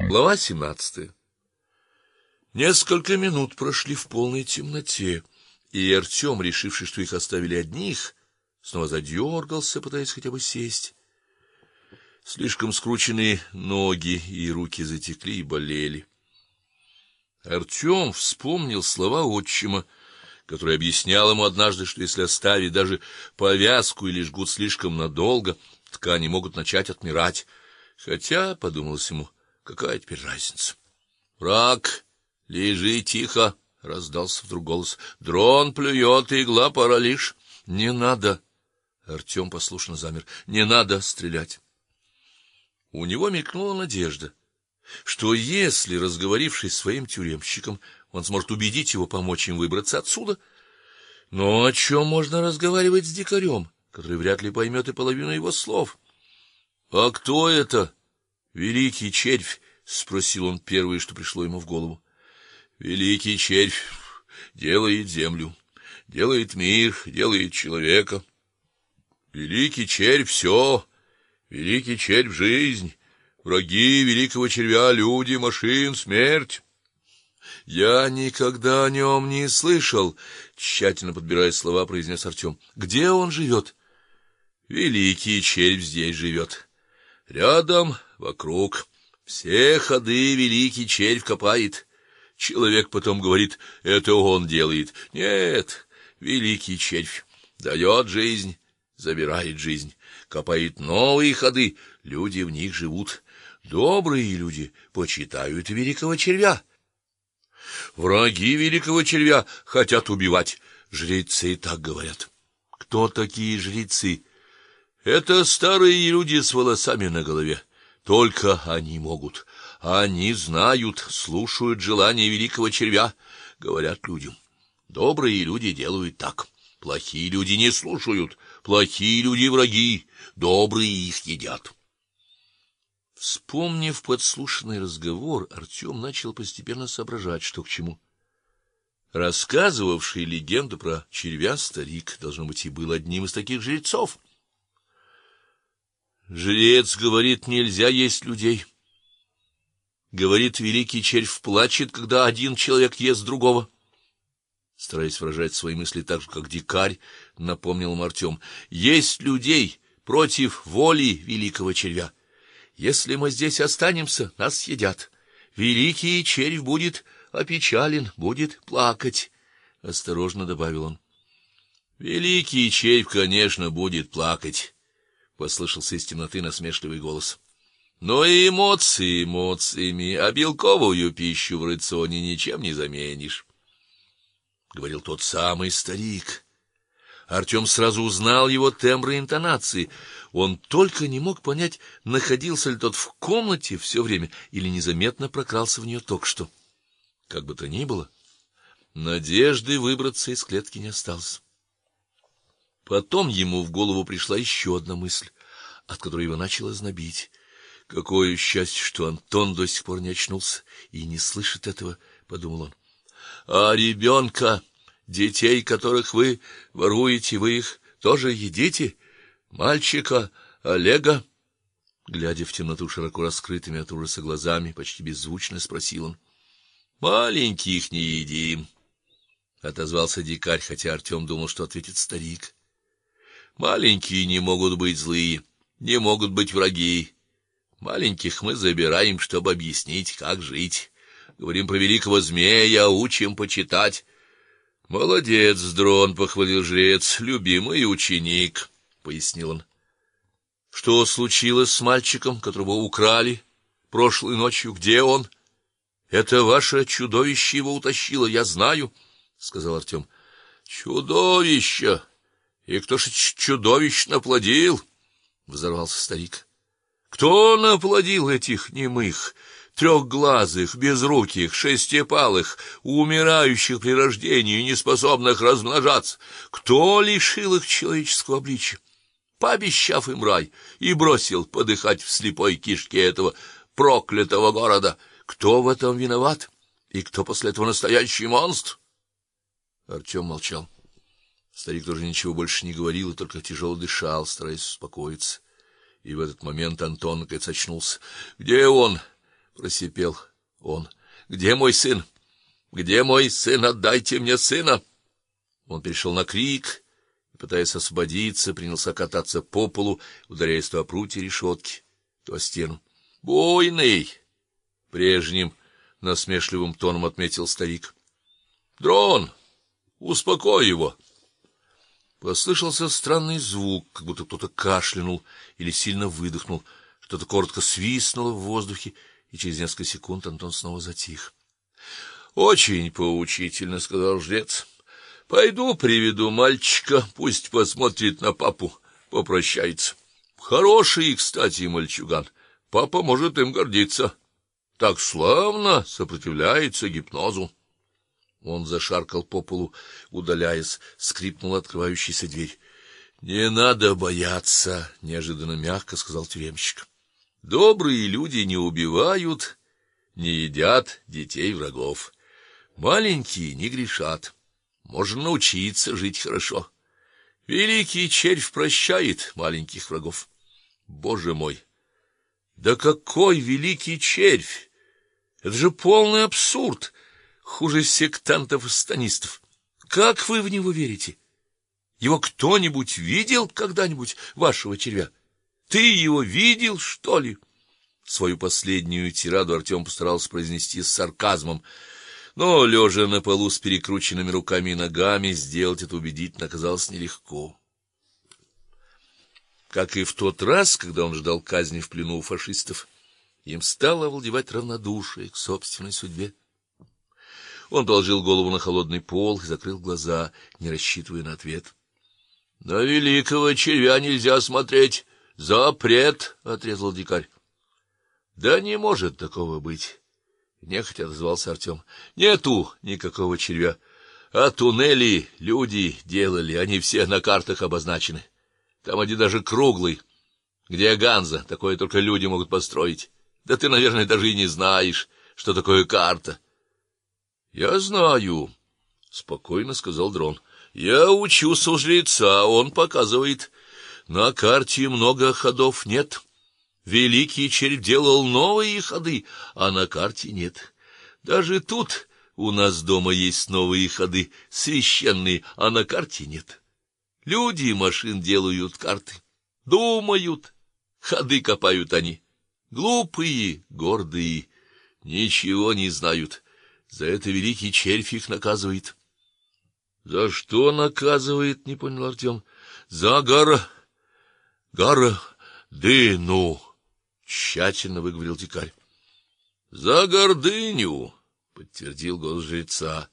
Глава семнадцатая. Несколько минут прошли в полной темноте, и Артем, решивший, что их оставили одних, снова задергался, пытаясь хотя бы сесть. Слишком скрученные ноги и руки затекли и болели. Артем вспомнил слова отчима, который объяснял ему однажды, что если оставить даже повязку или жгут слишком надолго, ткани могут начать отмирать. Хотя, подумалось ему, какая теперь разница? Враг, лежи тихо, раздался вдруг голос. Дрон плюет, игла паралич. Не надо. Артем послушно замер. Не надо стрелять. У него мелькнула надежда, что если, разговорившись с своим тюремщиком, он сможет убедить его помочь им выбраться отсюда, но о чем можно разговаривать с дикарем, который вряд ли поймет и половину его слов? А кто это? Великий червь, спросил он первое, что пришло ему в голову. Великий червь делает землю, делает мир, делает человека. Великий червь все, великий червь жизнь, враги великого червя люди, машин, смерть. Я никогда о нем не слышал, тщательно подбирая слова, произнес Артем. Где он живет?» Великий червь здесь живет. Рядом, вокруг, все ходы великий червь копает. Человек потом говорит: "Это он делает". Нет, великий червь дает жизнь, забирает жизнь, копает новые ходы, люди в них живут. Добрые люди почитают великого червя. Враги великого червя хотят убивать. Жрецы так говорят. Кто такие жрецы? Это старые люди с волосами на голове. Только они могут. Они знают, слушают желания великого червя, говорят людям. Добрые люди делают так. Плохие люди не слушают. Плохие люди враги, добрые их едят. Вспомнив подслушанный разговор, Артем начал постепенно соображать, что к чему. Рассказывавший легенду про червя старик должно быть и был одним из таких жрецов. Жрец говорит, нельзя есть людей. Говорит, великий червь плачет, когда один человек ест другого. Стараясь выражать свои мысли так же, как дикарь, напомнил им Артем. Есть людей против воли великого червя. Если мы здесь останемся, нас съедят. Великий червь будет опечален, будет плакать, осторожно добавил он. Великий червь, конечно, будет плакать послышался из темноты насмешливый голос. Но и эмоции эмоциями, а белковую пищу в рационе ничем не заменишь, говорил тот самый старик. Артем сразу узнал его тембр и интонации. Он только не мог понять, находился ли тот в комнате все время или незаметно прокрался в нее только что. Как бы то ни было, надежды выбраться из клетки не осталось. Потом ему в голову пришла еще одна мысль, от которой его начало знобить. Какое счастье, что Антон до сих пор не очнулся и не слышит этого, подумал он. А ребенка, детей, которых вы воруете, вы их тоже едите? Мальчика Олега, глядя в темноту широко раскрытыми от ужаса глазами, почти беззвучно спросил он. Маленьких не едим, отозвался дикарь, хотя Артем думал, что ответит старик. Маленькие не могут быть злые, не могут быть враги. Маленьких мы забираем, чтобы объяснить, как жить. Говорим про великого змея, учим почитать. Молодец, дрон, похвалил жрец, любимый ученик, пояснил он. Что случилось с мальчиком, которого украли прошлой ночью? Где он? Это ваше чудовище его утащило, я знаю, сказал Артем. Чудовище и кто ж чудовищ наплодил? взорвался старик. Кто наплодил этих немых, трехглазых, безруких, шестипалых, умирающих при рождении, неспособных размножаться? Кто лишил их человеческого обличия, пообещав им рай и бросил подыхать в слепой кишке этого проклятого города? Кто в этом виноват? И кто после этого настоящий монстр? Артем молчал. Старик тоже ничего больше не говорил и только тяжело дышал, стараясь успокоиться. И в этот момент Антон наконец очнулся. "Где он?" просипел он. Где мой сын? Где мой сын? Отдайте мне сына. Он перешел на крик и, пытаясь освободиться, принялся кататься по полу, ударяясь то о прутья решетки, то о стену. "Бойный!" прежним насмешливым тоном отметил старик. "Дрон, успокой его". Послышался странный звук, как будто кто-то кашлянул или сильно выдохнул. Что-то коротко свистнуло в воздухе, и через несколько секунд Антон снова затих. Очень поучительно, сказал жрец. Пойду приведу мальчика, пусть посмотрит на папу, попрощается. Хороший, кстати, мальчуган. Папа может им гордиться. Так славно сопротивляется гипнозу. Он зашаркал по полу, удаляясь, скрипнула открывающаяся дверь. Не надо бояться, неожиданно мягко сказал тюремщик. Добрые люди не убивают, не едят детей врагов. Маленькие не грешат. Можно научиться жить хорошо. Великий червь прощает маленьких врагов. Боже мой. Да какой великий червь! Это же полный абсурд хуже сектантов и станистов. Как вы в него верите? Его кто-нибудь видел когда-нибудь вашего червя? Ты его видел, что ли? Свою последнюю тираду Артем постарался произнести с сарказмом, но лежа на полу с перекрученными руками и ногами, сделать это убедительно оказалось нелегко. Как и в тот раз, когда он ждал казни в плену у фашистов, им стало овладевать равнодушие к собственной судьбе. Он положил голову на холодный пол и закрыл глаза, не рассчитывая на ответ. На великого червя нельзя смотреть, запрет, отрезал дикарь. Да не может такого быть, нехотя отозвался Артем. Нету никакого червя. А туннели люди делали, они все на картах обозначены. Там один даже круглый. Где Ганза, такое только люди могут построить. Да ты, наверное, даже и не знаешь, что такое карта. Я знаю, спокойно сказал дрон. Я учусь у жреца, он показывает. На карте много ходов нет. Великий червь делал новые ходы, а на карте нет. Даже тут у нас дома есть новые ходы, священные, а на карте нет. Люди машин делают карты, думают, ходы копают они. Глупые, гордые, ничего не знают. За это великий червь их наказывает. За что наказывает, не понял Артем. За гора гора дыну, тщательно выговорил дикарь. За гордыню, подтвердил голос жреца.